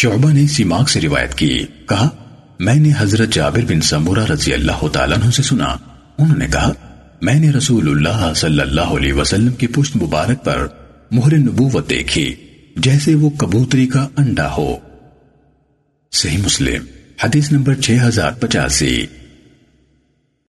شعبہ نے سیماک سے روایت کی۔ کہا، میں نے حضرت جابر بن سمورہ رضی اللہ تعالیٰ عنہ سے سنا۔ انہوں نے کہا، میں نے رسول اللہ صلی اللہ علیہ وسلم کی پشت مبارک پر مہر نبوت دیکھی، جیسے وہ کبوتری کا انڈا ہو۔ صحیح مسلم، حدیث نمبر 6085